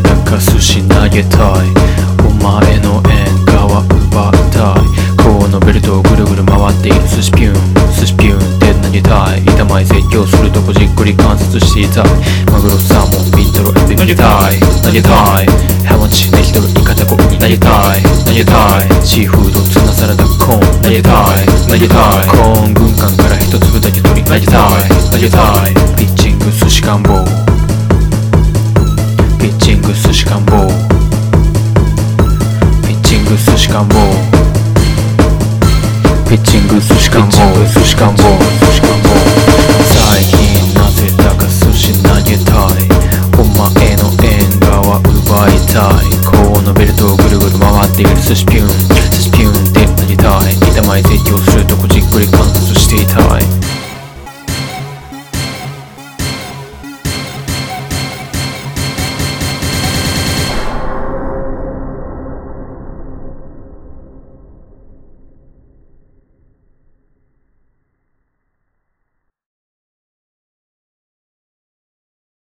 寿司投げたい。お前の縁側奪いたい。このベルトをぐるぐる回っている。寿司ピューン寿司ピューンって投げたい。板前説教するとこじっくり観察していたい。マグロサーモンビントロエビ投げたい。投げたい。ハマチネギトロイカタコ投げたい。投げたい。シーフードツナサラダコーン。投げたい。投げたい。コーン軍艦から一粒だけ取り投げたい。投げたい。ピッチング寿司官房。グ寿司官房ピッチング寿司官房ピッチング寿司官房寿司官房寿司官房最近なぜだか寿司投げたい。お前の縁側奪いたい。このベルトをぐるぐる回っている寿司ピューン。寿司ピューンって投げたい。板前提供するとこじっくり観察していた